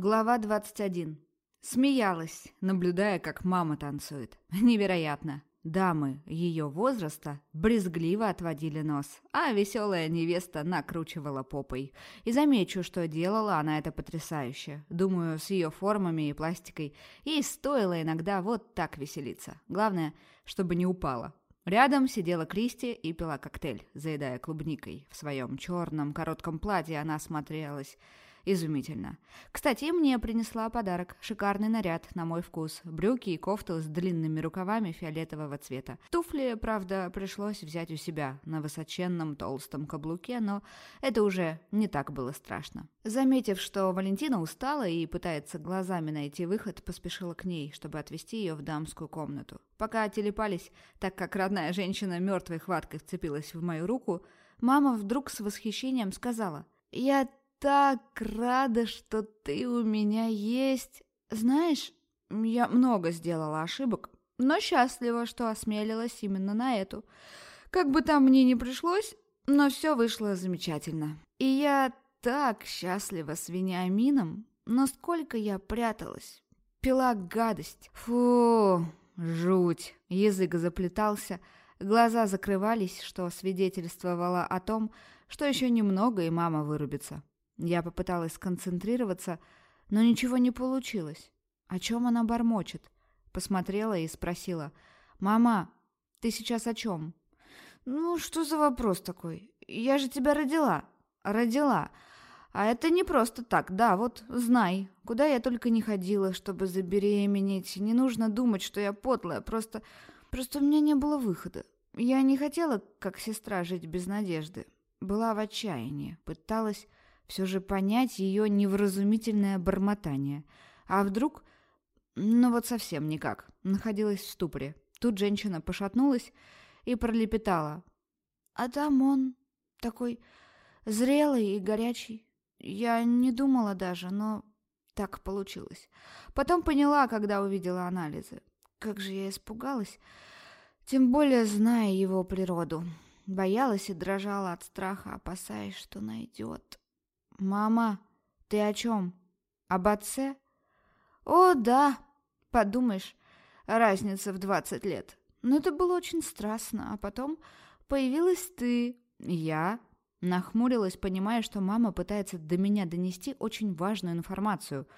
Глава 21. Смеялась, наблюдая, как мама танцует. Невероятно. Дамы ее возраста брезгливо отводили нос, а веселая невеста накручивала попой. И замечу, что делала она это потрясающе. Думаю, с ее формами и пластикой ей стоило иногда вот так веселиться. Главное, чтобы не упала. Рядом сидела Кристи и пила коктейль, заедая клубникой. В своем черном коротком платье она смотрелась Изумительно. Кстати, мне принесла подарок. Шикарный наряд, на мой вкус. Брюки и кофту с длинными рукавами фиолетового цвета. Туфли, правда, пришлось взять у себя на высоченном толстом каблуке, но это уже не так было страшно. Заметив, что Валентина устала и пытается глазами найти выход, поспешила к ней, чтобы отвезти ее в дамскую комнату. Пока телепались, так как родная женщина мертвой хваткой вцепилась в мою руку, мама вдруг с восхищением сказала «Я так рада, что ты у меня есть. Знаешь, я много сделала ошибок, но счастлива, что осмелилась именно на эту. Как бы там мне ни пришлось, но все вышло замечательно. И я так счастлива с Вениамином, но сколько я пряталась. Пила гадость. Фу, жуть. Язык заплетался, глаза закрывались, что свидетельствовало о том, что еще немного и мама вырубится. Я попыталась сконцентрироваться, но ничего не получилось. О чем она бормочет? Посмотрела и спросила. «Мама, ты сейчас о чем?» «Ну, что за вопрос такой? Я же тебя родила». «Родила. А это не просто так, да, вот знай. Куда я только не ходила, чтобы забеременеть. Не нужно думать, что я потлая, просто... Просто у меня не было выхода. Я не хотела, как сестра, жить без надежды. Была в отчаянии, пыталась все же понять ее невразумительное бормотание. А вдруг... Ну вот совсем никак. Находилась в ступоре. Тут женщина пошатнулась и пролепетала. А там он такой зрелый и горячий. Я не думала даже, но так получилось. Потом поняла, когда увидела анализы. Как же я испугалась, тем более зная его природу. Боялась и дрожала от страха, опасаясь, что найдет. «Мама, ты о чем? Об отце?» «О, да, подумаешь, разница в двадцать лет. Но это было очень страстно, а потом появилась ты, я». Нахмурилась, понимая, что мама пытается до меня донести очень важную информацию,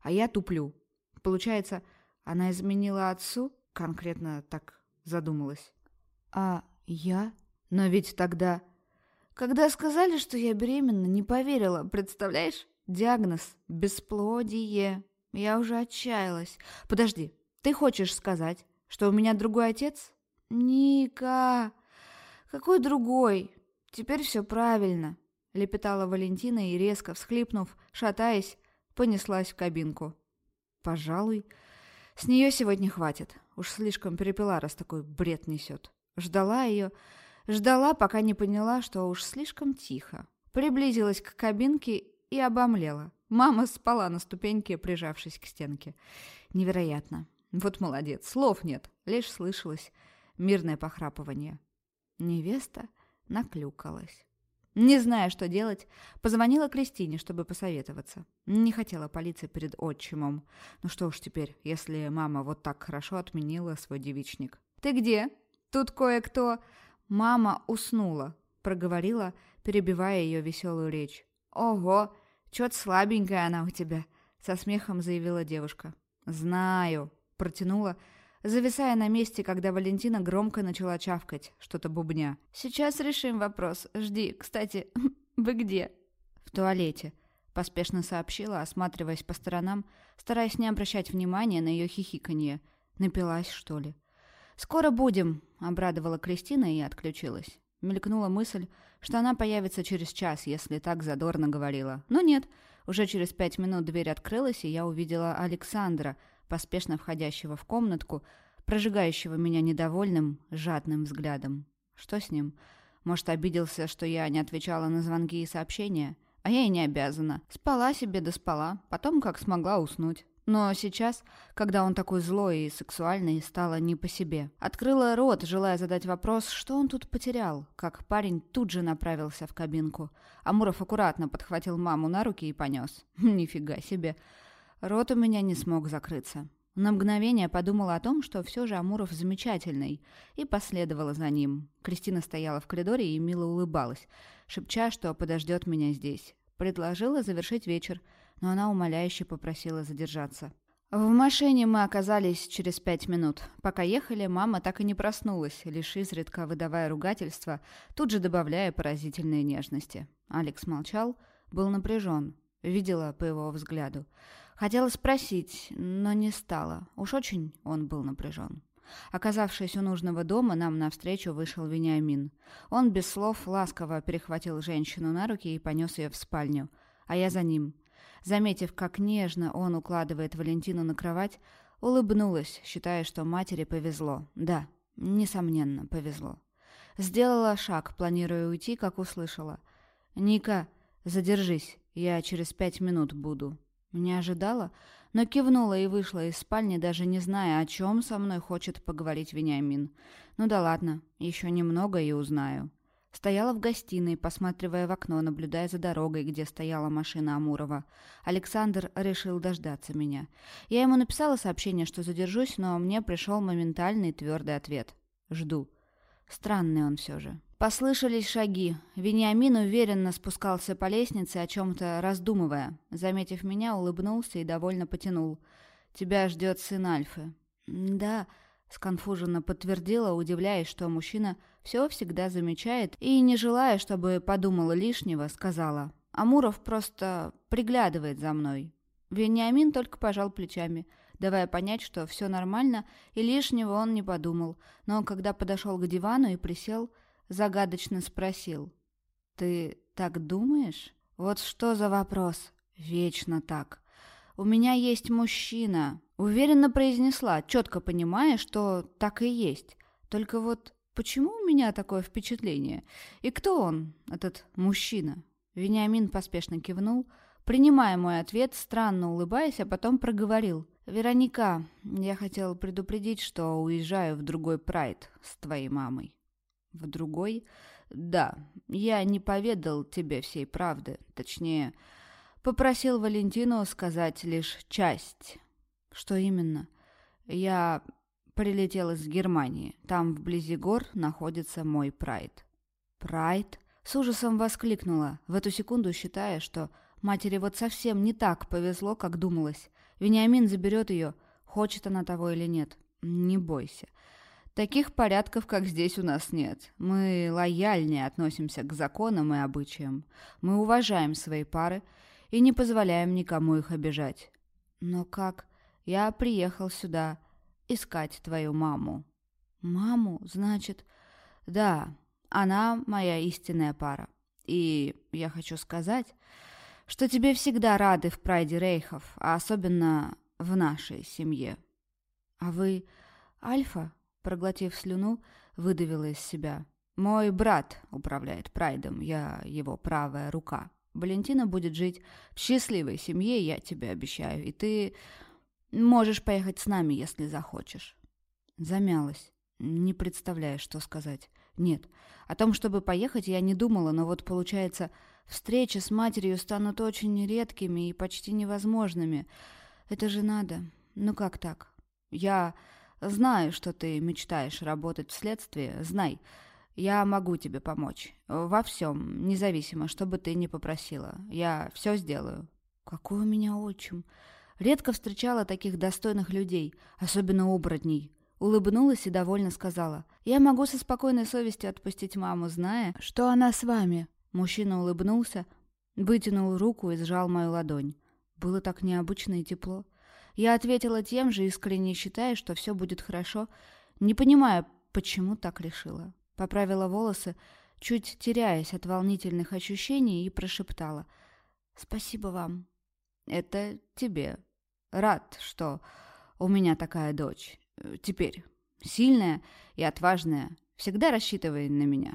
а я туплю. Получается, она изменила отцу? Конкретно так задумалась. А я? Но ведь тогда когда сказали, что я беременна, не поверила, представляешь? Диагноз – бесплодие. Я уже отчаялась. Подожди, ты хочешь сказать, что у меня другой отец? Ника, какой другой? Теперь все правильно. Лепетала Валентина и, резко всхлипнув, шатаясь, понеслась в кабинку. Пожалуй, с нее сегодня хватит. Уж слишком перепила, раз такой бред несет. Ждала ее, Ждала, пока не поняла, что уж слишком тихо. Приблизилась к кабинке и обомлела. Мама спала на ступеньке, прижавшись к стенке. Невероятно. Вот молодец, слов нет, лишь слышалось мирное похрапывание. Невеста наклюкалась. Не зная, что делать, позвонила Кристине, чтобы посоветоваться. Не хотела полиции перед отчимом. Ну что уж теперь, если мама вот так хорошо отменила свой девичник. «Ты где? Тут кое-кто...» «Мама уснула», — проговорила, перебивая ее веселую речь. «Ого, чё-то слабенькая она у тебя», — со смехом заявила девушка. «Знаю», — протянула, зависая на месте, когда Валентина громко начала чавкать, что-то бубня. «Сейчас решим вопрос. Жди. Кстати, вы где?» «В туалете», — поспешно сообщила, осматриваясь по сторонам, стараясь не обращать внимания на ее хихиканье. «Напилась, что ли?» «Скоро будем», — обрадовала Кристина и отключилась. Мелькнула мысль, что она появится через час, если так задорно говорила. Но нет, уже через пять минут дверь открылась, и я увидела Александра, поспешно входящего в комнатку, прожигающего меня недовольным, жадным взглядом. Что с ним? Может, обиделся, что я не отвечала на звонки и сообщения? А я и не обязана. Спала себе да спала, потом как смогла уснуть. Но сейчас, когда он такой злой и сексуальный, стало не по себе. Открыла рот, желая задать вопрос, что он тут потерял, как парень тут же направился в кабинку. Амуров аккуратно подхватил маму на руки и понес. Нифига себе. Рот у меня не смог закрыться. На мгновение подумала о том, что все же Амуров замечательный, и последовала за ним. Кристина стояла в коридоре и мило улыбалась, шепча, что подождет меня здесь. Предложила завершить вечер, но она умоляюще попросила задержаться. В машине мы оказались через пять минут. Пока ехали, мама так и не проснулась, лишь изредка выдавая ругательства, тут же добавляя поразительные нежности. Алекс молчал, был напряжен. Видела по его взгляду. Хотела спросить, но не стала. Уж очень он был напряжен. Оказавшись у нужного дома, нам навстречу вышел Вениамин. Он без слов ласково перехватил женщину на руки и понес ее в спальню, а я за ним. Заметив, как нежно он укладывает Валентину на кровать, улыбнулась, считая, что матери повезло. Да, несомненно, повезло. Сделала шаг, планируя уйти, как услышала. «Ника, задержись, я через пять минут буду». Не ожидала, но кивнула и вышла из спальни, даже не зная, о чем со мной хочет поговорить Вениамин. Ну да ладно, еще немного и узнаю. Стояла в гостиной, посматривая в окно, наблюдая за дорогой, где стояла машина Амурова. Александр решил дождаться меня. Я ему написала сообщение, что задержусь, но мне пришел моментальный твердый ответ. «Жду». Странный он все же. Послышались шаги. Вениамин уверенно спускался по лестнице, о чем-то раздумывая. Заметив меня, улыбнулся и довольно потянул. «Тебя ждет сын Альфы». «Да», — сконфуженно подтвердила, удивляясь, что мужчина все всегда замечает и, не желая, чтобы подумала лишнего, сказала. «Амуров просто приглядывает за мной». Вениамин только пожал плечами, давая понять, что все нормально, и лишнего он не подумал. Но когда подошел к дивану и присел, загадочно спросил. «Ты так думаешь? Вот что за вопрос? Вечно так. У меня есть мужчина», — уверенно произнесла, четко понимая, что так и есть. Только вот Почему у меня такое впечатление? И кто он, этот мужчина? Вениамин поспешно кивнул, принимая мой ответ, странно улыбаясь, а потом проговорил. «Вероника, я хотел предупредить, что уезжаю в другой прайд с твоей мамой». «В другой?» «Да, я не поведал тебе всей правды, точнее, попросил Валентину сказать лишь часть». «Что именно?» «Я Прилетел из Германии. Там, вблизи гор, находится мой прайд. Прайд? С ужасом воскликнула, в эту секунду считая, что матери вот совсем не так повезло, как думалось. Вениамин заберет ее, хочет она того или нет. Не бойся. Таких порядков, как здесь, у нас нет. Мы лояльнее относимся к законам и обычаям. Мы уважаем свои пары и не позволяем никому их обижать. Но как? Я приехал сюда искать твою маму». «Маму, значит...» «Да, она моя истинная пара. И я хочу сказать, что тебе всегда рады в прайде рейхов, а особенно в нашей семье». «А вы Альфа?» Проглотив слюну, выдавила из себя. «Мой брат управляет прайдом, я его правая рука. Валентина будет жить в счастливой семье, я тебе обещаю, и ты Можешь поехать с нами, если захочешь. Замялась, не представляя, что сказать. Нет, о том, чтобы поехать, я не думала, но вот получается, встречи с матерью станут очень редкими и почти невозможными. Это же надо. Ну как так? Я знаю, что ты мечтаешь работать в следствии. Знай, я могу тебе помочь. Во всем, независимо, что бы ты ни попросила. Я все сделаю. Какой у меня отчим? Редко встречала таких достойных людей, особенно оборотней. Улыбнулась и довольно сказала. «Я могу со спокойной совестью отпустить маму, зная, что она с вами». Мужчина улыбнулся, вытянул руку и сжал мою ладонь. Было так необычно и тепло. Я ответила тем же, искренне считая, что все будет хорошо, не понимая, почему так решила. Поправила волосы, чуть теряясь от волнительных ощущений, и прошептала. «Спасибо вам». «Это тебе», Рад, что у меня такая дочь. Теперь сильная и отважная. Всегда рассчитывай на меня.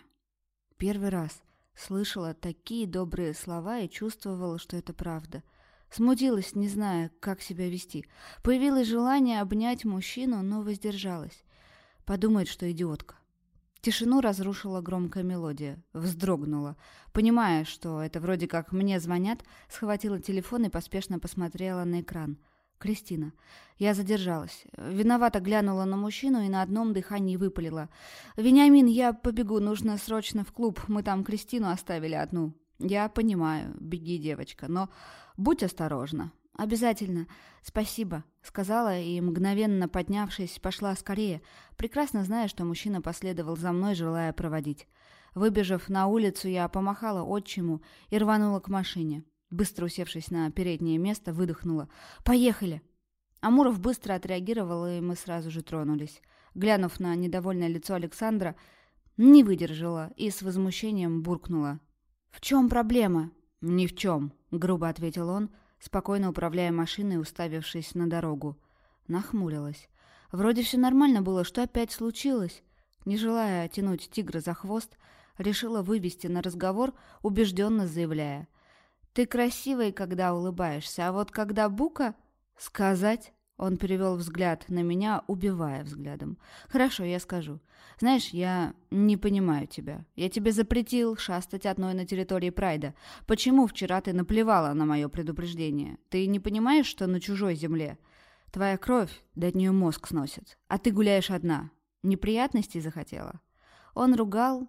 Первый раз слышала такие добрые слова и чувствовала, что это правда. Смутилась, не зная, как себя вести. Появилось желание обнять мужчину, но воздержалась. Подумает, что идиотка. Тишину разрушила громкая мелодия. Вздрогнула. Понимая, что это вроде как мне звонят, схватила телефон и поспешно посмотрела на экран — Кристина. Я задержалась. Виновато глянула на мужчину и на одном дыхании выпалила. «Вениамин, я побегу, нужно срочно в клуб. Мы там Кристину оставили одну». «Я понимаю, беги, девочка, но будь осторожна». «Обязательно. Спасибо», — сказала и, мгновенно поднявшись, пошла скорее, прекрасно зная, что мужчина последовал за мной, желая проводить. Выбежав на улицу, я помахала отчиму и рванула к машине. Быстро усевшись на переднее место, выдохнула. «Поехали!» Амуров быстро отреагировал, и мы сразу же тронулись. Глянув на недовольное лицо Александра, не выдержала и с возмущением буркнула. «В чем проблема?» «Ни в чем», — грубо ответил он, спокойно управляя машиной, уставившись на дорогу. Нахмурилась. Вроде все нормально было, что опять случилось? Не желая тянуть тигра за хвост, решила вывести на разговор, убежденно заявляя. «Ты красивый, когда улыбаешься, а вот когда бука...» «Сказать?» Он перевел взгляд на меня, убивая взглядом. «Хорошо, я скажу. Знаешь, я не понимаю тебя. Я тебе запретил шастать одной на территории Прайда. Почему вчера ты наплевала на мое предупреждение? Ты не понимаешь, что на чужой земле? Твоя кровь, да от нее мозг сносит. А ты гуляешь одна. Неприятностей захотела?» Он ругал,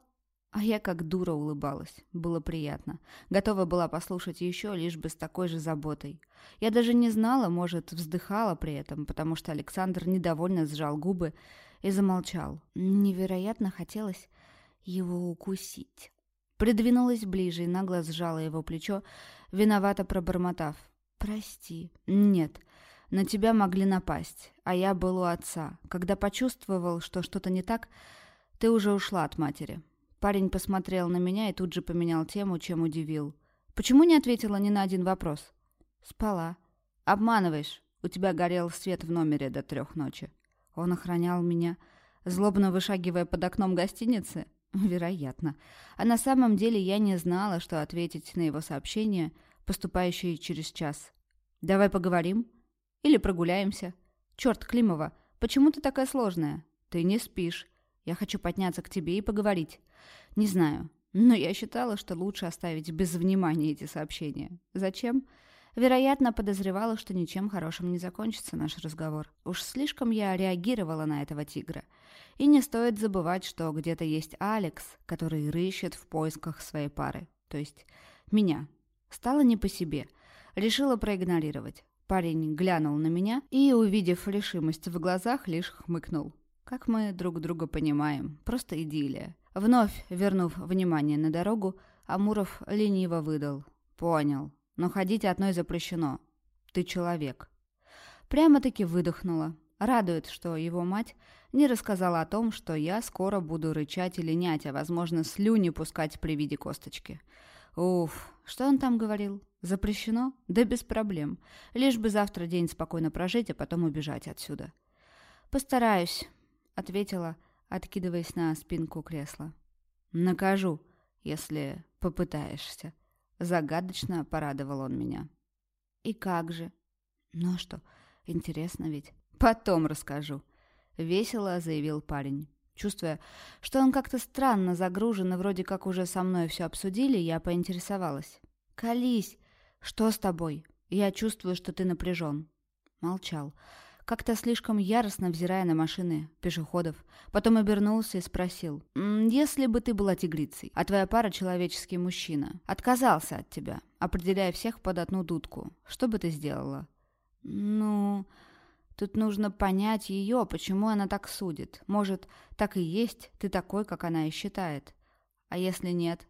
а я как дура улыбалась. Было приятно. Готова была послушать еще, лишь бы с такой же заботой. Я даже не знала, может, вздыхала при этом, потому что Александр недовольно сжал губы и замолчал. Невероятно хотелось его укусить. Придвинулась ближе и нагло сжала его плечо, виновато пробормотав. «Прости». «Нет, на тебя могли напасть, а я был у отца. Когда почувствовал, что что-то не так, ты уже ушла от матери. Парень посмотрел на меня и тут же поменял тему, чем удивил. «Почему не ответила ни на один вопрос?» «Спала». «Обманываешь. У тебя горел свет в номере до трех ночи». Он охранял меня, злобно вышагивая под окном гостиницы? Вероятно. А на самом деле я не знала, что ответить на его сообщение, поступающее через час. «Давай поговорим? Или прогуляемся?» «Черт, Климова, почему ты такая сложная?» «Ты не спишь. Я хочу подняться к тебе и поговорить. Не знаю, но я считала, что лучше оставить без внимания эти сообщения. Зачем? Вероятно, подозревала, что ничем хорошим не закончится наш разговор. Уж слишком я реагировала на этого тигра. И не стоит забывать, что где-то есть Алекс, который рыщет в поисках своей пары. То есть меня. Стало не по себе. Решила проигнорировать. Парень глянул на меня и, увидев решимость в глазах, лишь хмыкнул. Как мы друг друга понимаем. Просто идиллия. Вновь вернув внимание на дорогу, Амуров лениво выдал. «Понял. Но ходить одной запрещено. Ты человек». Прямо-таки выдохнула. Радует, что его мать не рассказала о том, что я скоро буду рычать или нять, а, возможно, слюни пускать при виде косточки. Уф, что он там говорил? Запрещено? Да без проблем. Лишь бы завтра день спокойно прожить, а потом убежать отсюда. Постараюсь ответила, откидываясь на спинку кресла. «Накажу, если попытаешься», — загадочно порадовал он меня. «И как же?» «Ну что, интересно ведь?» «Потом расскажу», — весело заявил парень. Чувствуя, что он как-то странно загружен и вроде как уже со мной все обсудили, я поинтересовалась. «Колись! Что с тобой? Я чувствую, что ты напряжен». Молчал как-то слишком яростно взирая на машины пешеходов. Потом обернулся и спросил, «Если бы ты была тигрицей, а твоя пара человеческий мужчина, отказался от тебя, определяя всех под одну дудку, что бы ты сделала?» «Ну...» Тут нужно понять ее, почему она так судит. Может, так и есть, ты такой, как она и считает. А если нет?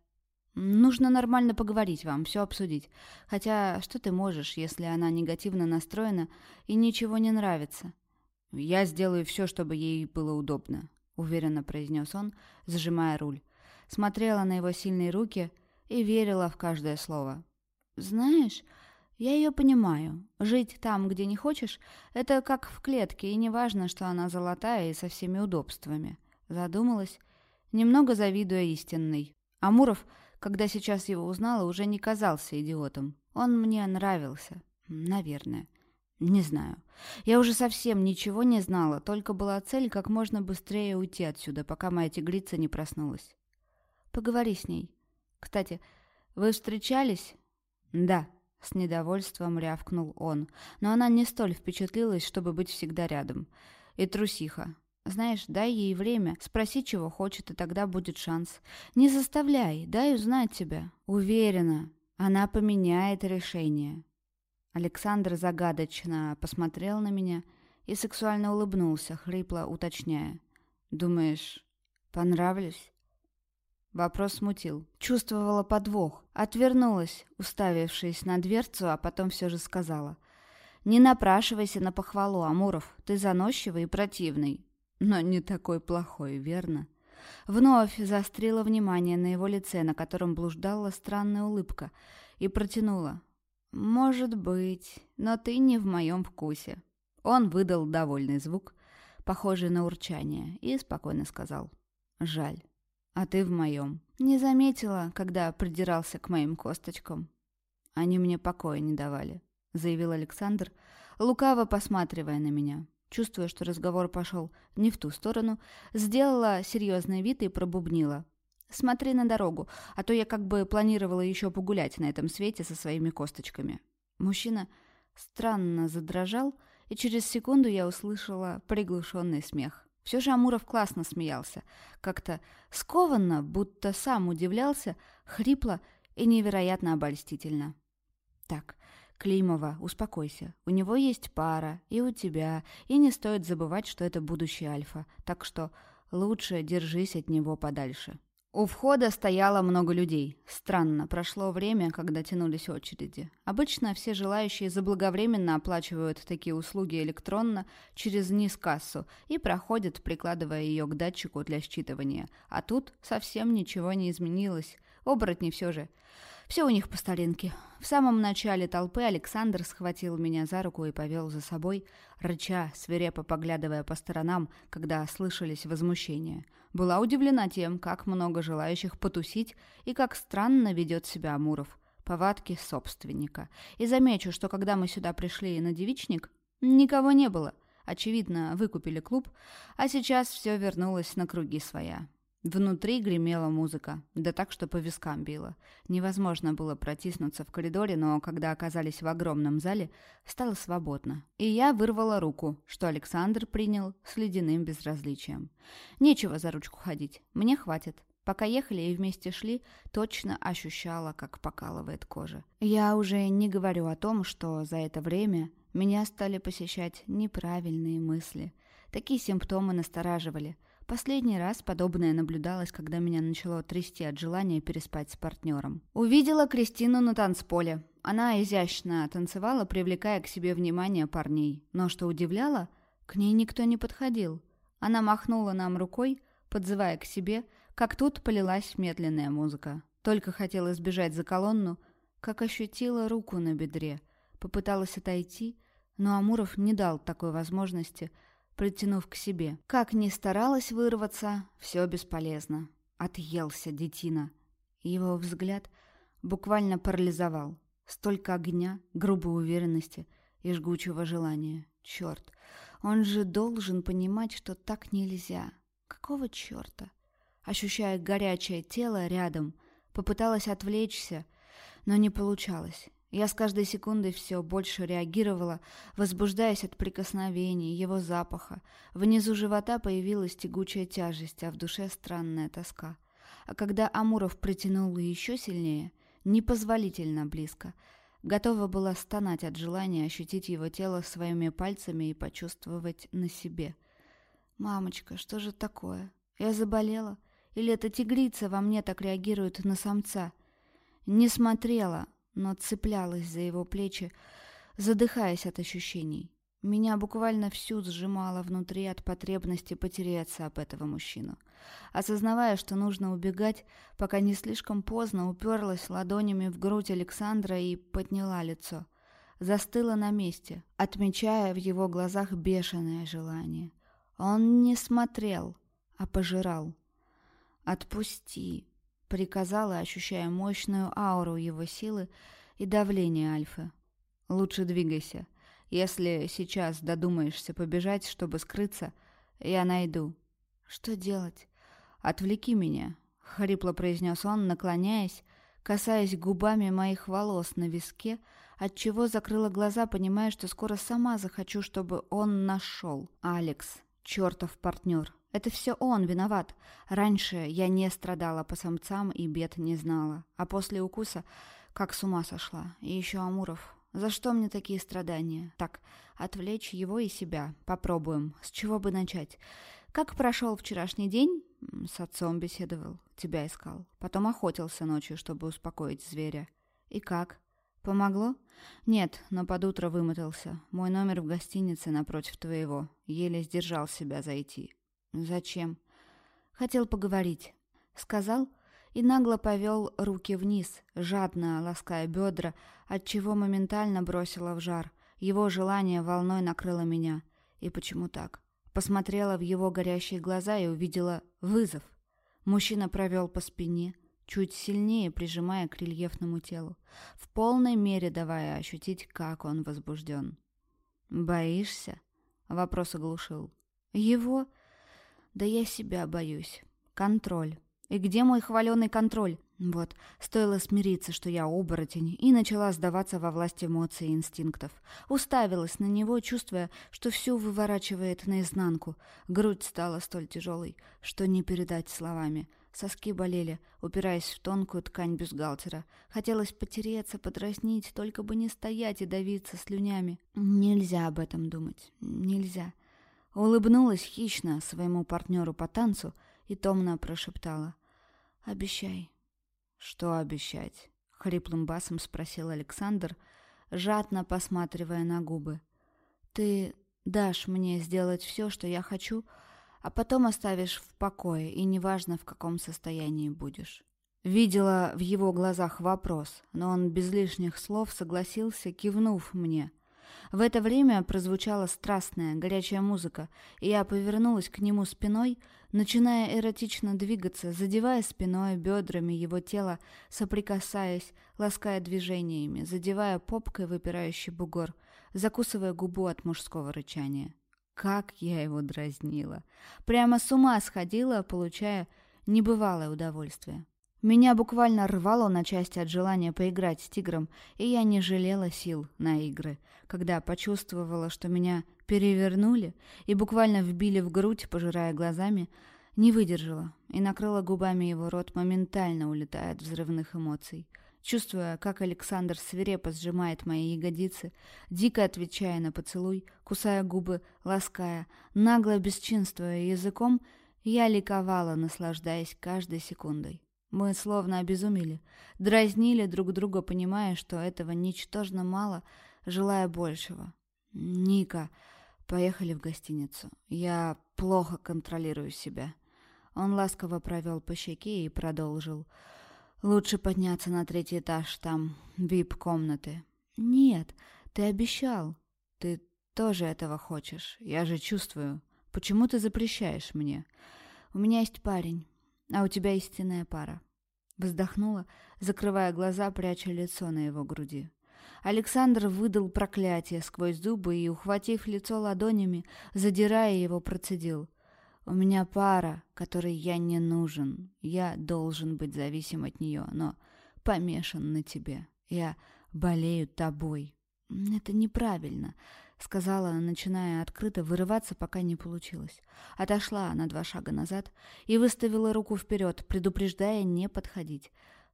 Нужно нормально поговорить вам, все обсудить. Хотя что ты можешь, если она негативно настроена и ничего не нравится? Я сделаю все, чтобы ей было удобно, уверенно произнес он, зажимая руль. Смотрела на его сильные руки и верила в каждое слово. Знаешь, я ее понимаю. Жить там, где не хочешь, это как в клетке, и не важно, что она золотая и со всеми удобствами. Задумалась, немного завидуя истинной. Амуров когда сейчас его узнала, уже не казался идиотом. Он мне нравился. Наверное. Не знаю. Я уже совсем ничего не знала, только была цель как можно быстрее уйти отсюда, пока моя тигрица не проснулась. Поговори с ней. Кстати, вы встречались? Да, С недовольством рявкнул он, но она не столь впечатлилась, чтобы быть всегда рядом. И трусиха. Знаешь, дай ей время, спроси, чего хочет, и тогда будет шанс. Не заставляй, дай узнать тебя. Уверена, она поменяет решение. Александр загадочно посмотрел на меня и сексуально улыбнулся, хрипло уточняя. «Думаешь, понравлюсь?» Вопрос смутил. Чувствовала подвох. Отвернулась, уставившись на дверцу, а потом все же сказала. «Не напрашивайся на похвалу, Амуров. Ты заносчивый и противный. Но не такой плохой, верно?» Вновь заострила внимание на его лице, на котором блуждала странная улыбка, и протянула. «Может быть, но ты не в моем вкусе». Он выдал довольный звук, похожий на урчание, и спокойно сказал. «Жаль» а ты в моем. Не заметила, когда придирался к моим косточкам. Они мне покоя не давали, заявил Александр, лукаво посматривая на меня. Чувствуя, что разговор пошел не в ту сторону, сделала серьезный вид и пробубнила. «Смотри на дорогу, а то я как бы планировала еще погулять на этом свете со своими косточками». Мужчина странно задрожал, и через секунду я услышала приглушенный смех. Все же Амуров классно смеялся. Как-то скованно, будто сам удивлялся, хрипло и невероятно обольстительно. «Так, Климова, успокойся. У него есть пара, и у тебя, и не стоит забывать, что это будущий Альфа, так что лучше держись от него подальше». У входа стояло много людей. Странно, прошло время, когда тянулись очереди. Обычно все желающие заблаговременно оплачивают такие услуги электронно через низ-кассу и проходят, прикладывая ее к датчику для считывания. А тут совсем ничего не изменилось. Оборотни все же. Все у них по старинке. В самом начале толпы Александр схватил меня за руку и повел за собой, рыча, свирепо поглядывая по сторонам, когда слышались возмущения. Была удивлена тем, как много желающих потусить и как странно ведет себя Амуров. Повадки собственника. И замечу, что когда мы сюда пришли на девичник, никого не было. Очевидно, выкупили клуб, а сейчас все вернулось на круги своя. Внутри гремела музыка, да так, что по вискам било. Невозможно было протиснуться в коридоре, но когда оказались в огромном зале, стало свободно. И я вырвала руку, что Александр принял с ледяным безразличием. Нечего за ручку ходить, мне хватит. Пока ехали и вместе шли, точно ощущала, как покалывает кожа. Я уже не говорю о том, что за это время меня стали посещать неправильные мысли. Такие симптомы настораживали – Последний раз подобное наблюдалось, когда меня начало трясти от желания переспать с партнером. Увидела Кристину на танцполе. Она изящно танцевала, привлекая к себе внимание парней. Но что удивляло, к ней никто не подходил. Она махнула нам рукой, подзывая к себе, как тут полилась медленная музыка. Только хотела сбежать за колонну, как ощутила руку на бедре. Попыталась отойти, но Амуров не дал такой возможности – притянув к себе. Как ни старалась вырваться, все бесполезно. Отъелся детина. Его взгляд буквально парализовал. Столько огня, грубой уверенности и жгучего желания. Черт, он же должен понимать, что так нельзя. Какого черта? Ощущая горячее тело рядом, попыталась отвлечься, но не получалось. Я с каждой секундой все больше реагировала, возбуждаясь от прикосновений, его запаха. Внизу живота появилась тягучая тяжесть, а в душе странная тоска. А когда Амуров притянул еще сильнее, непозволительно близко, готова была стонать от желания ощутить его тело своими пальцами и почувствовать на себе. «Мамочка, что же такое? Я заболела? Или эта тигрица во мне так реагирует на самца?» Не смотрела, но цеплялась за его плечи, задыхаясь от ощущений. Меня буквально всю сжимало внутри от потребности потеряться об этого мужчину. Осознавая, что нужно убегать, пока не слишком поздно, уперлась ладонями в грудь Александра и подняла лицо. Застыла на месте, отмечая в его глазах бешеное желание. Он не смотрел, а пожирал. «Отпусти», Приказала, ощущая мощную ауру его силы и давление Альфы. «Лучше двигайся. Если сейчас додумаешься побежать, чтобы скрыться, я найду». «Что делать?» «Отвлеки меня», — хрипло произнес он, наклоняясь, касаясь губами моих волос на виске, отчего закрыла глаза, понимая, что скоро сама захочу, чтобы он нашел. Алекс, чертов партнер. Это все он виноват. Раньше я не страдала по самцам и бед не знала. А после укуса как с ума сошла. И еще Амуров. За что мне такие страдания? Так, отвлечь его и себя. Попробуем. С чего бы начать? Как прошел вчерашний день? С отцом беседовал. Тебя искал. Потом охотился ночью, чтобы успокоить зверя. И как? Помогло? Нет, но под утро вымотался. Мой номер в гостинице напротив твоего. Еле сдержал себя зайти. Зачем? Хотел поговорить. Сказал и нагло повел руки вниз, жадно лаская бедра, отчего моментально бросила в жар. Его желание волной накрыло меня. И почему так? Посмотрела в его горящие глаза и увидела вызов. Мужчина провел по спине, чуть сильнее прижимая к рельефному телу, в полной мере давая ощутить, как он возбужден. «Боишься?» — вопрос оглушил. «Его? Да я себя боюсь. Контроль. И где мой хваленый контроль? Вот, стоило смириться, что я оборотень, и начала сдаваться во власть эмоций и инстинктов. Уставилась на него, чувствуя, что всю выворачивает наизнанку. Грудь стала столь тяжелой, что не передать словами. Соски болели, упираясь в тонкую ткань бюстгальтера. Хотелось потереться, подразнить, только бы не стоять и давиться слюнями. Нельзя об этом думать. Нельзя. Улыбнулась хищно своему партнеру по танцу и томно прошептала. «Обещай». «Что обещать?» — хриплым басом спросил Александр, жадно посматривая на губы. «Ты дашь мне сделать все, что я хочу, — а потом оставишь в покое, и неважно, в каком состоянии будешь». Видела в его глазах вопрос, но он без лишних слов согласился, кивнув мне. В это время прозвучала страстная, горячая музыка, и я повернулась к нему спиной, начиная эротично двигаться, задевая спиной, бедрами его тело, соприкасаясь, лаская движениями, задевая попкой выпирающий бугор, закусывая губу от мужского рычания. Как я его дразнила. Прямо с ума сходила, получая небывалое удовольствие. Меня буквально рвало на части от желания поиграть с тигром, и я не жалела сил на игры, когда почувствовала, что меня перевернули и буквально вбили в грудь, пожирая глазами, не выдержала и накрыла губами его рот, моментально улетая от взрывных эмоций чувствуя, как Александр свирепо сжимает мои ягодицы, дико отвечая на поцелуй, кусая губы, лаская, нагло бесчинствуя языком, я ликовала, наслаждаясь каждой секундой. Мы словно обезумели, дразнили друг друга, понимая, что этого ничтожно мало, желая большего. «Ника, поехали в гостиницу. Я плохо контролирую себя». Он ласково провел по щеке и продолжил. Лучше подняться на третий этаж, там вип-комнаты. Нет, ты обещал. Ты тоже этого хочешь. Я же чувствую. Почему ты запрещаешь мне? У меня есть парень, а у тебя истинная пара. Вздохнула, закрывая глаза, пряча лицо на его груди. Александр выдал проклятие сквозь зубы и, ухватив лицо ладонями, задирая его, процедил. У меня пара, которой я не нужен. Я должен быть зависим от нее, но помешан на тебе. Я болею тобой. Это неправильно, сказала, начиная открыто вырываться, пока не получилось. Отошла на два шага назад и выставила руку вперед, предупреждая не подходить.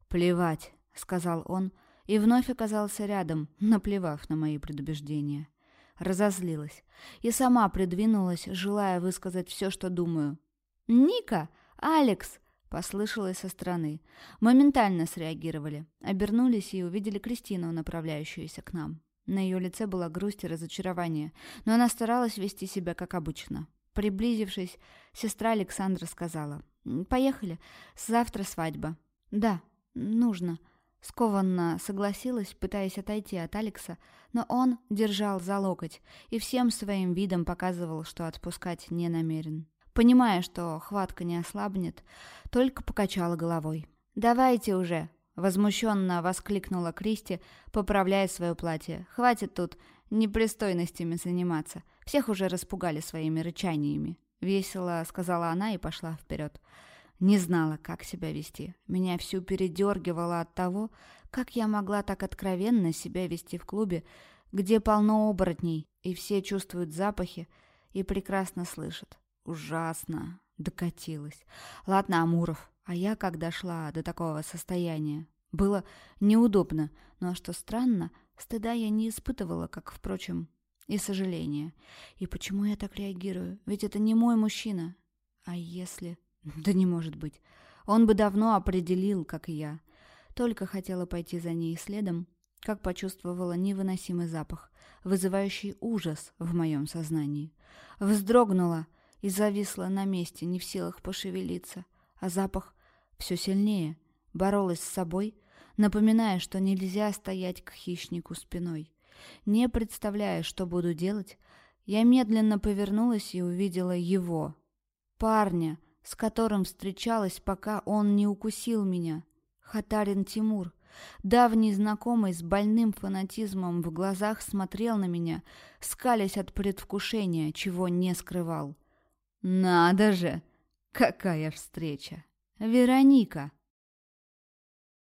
«Плевать», — сказал он, и вновь оказался рядом, наплевав на мои предубеждения. Разозлилась. И сама придвинулась, желая высказать все, что думаю. «Ника! Алекс!» — послышалось со стороны. Моментально среагировали. Обернулись и увидели Кристину, направляющуюся к нам. На ее лице была грусть и разочарование, но она старалась вести себя как обычно. Приблизившись, сестра Александра сказала. «Поехали. Завтра свадьба». «Да, нужно», Скованно согласилась, пытаясь отойти от Алекса, но он держал за локоть и всем своим видом показывал, что отпускать не намерен. Понимая, что хватка не ослабнет, только покачала головой. «Давайте уже!» — возмущенно воскликнула Кристи, поправляя свое платье. «Хватит тут непристойностями заниматься. Всех уже распугали своими рычаниями». Весело сказала она и пошла вперед. Не знала, как себя вести. Меня всю передергивало от того, как я могла так откровенно себя вести в клубе, где полно оборотней, и все чувствуют запахи и прекрасно слышат. Ужасно. Докатилась. Ладно, Амуров, а я как дошла до такого состояния? Было неудобно, но, что странно, стыда я не испытывала, как, впрочем, и сожаления. И почему я так реагирую? Ведь это не мой мужчина. А если... Да не может быть. Он бы давно определил, как и я. Только хотела пойти за ней следом, как почувствовала невыносимый запах, вызывающий ужас в моем сознании. Вздрогнула и зависла на месте, не в силах пошевелиться, а запах все сильнее, боролась с собой, напоминая, что нельзя стоять к хищнику спиной. Не представляя, что буду делать, я медленно повернулась и увидела его, парня, с которым встречалась, пока он не укусил меня. Хатарин Тимур, давний знакомый с больным фанатизмом в глазах, смотрел на меня, скалясь от предвкушения, чего не скрывал. «Надо же! Какая встреча! Вероника!»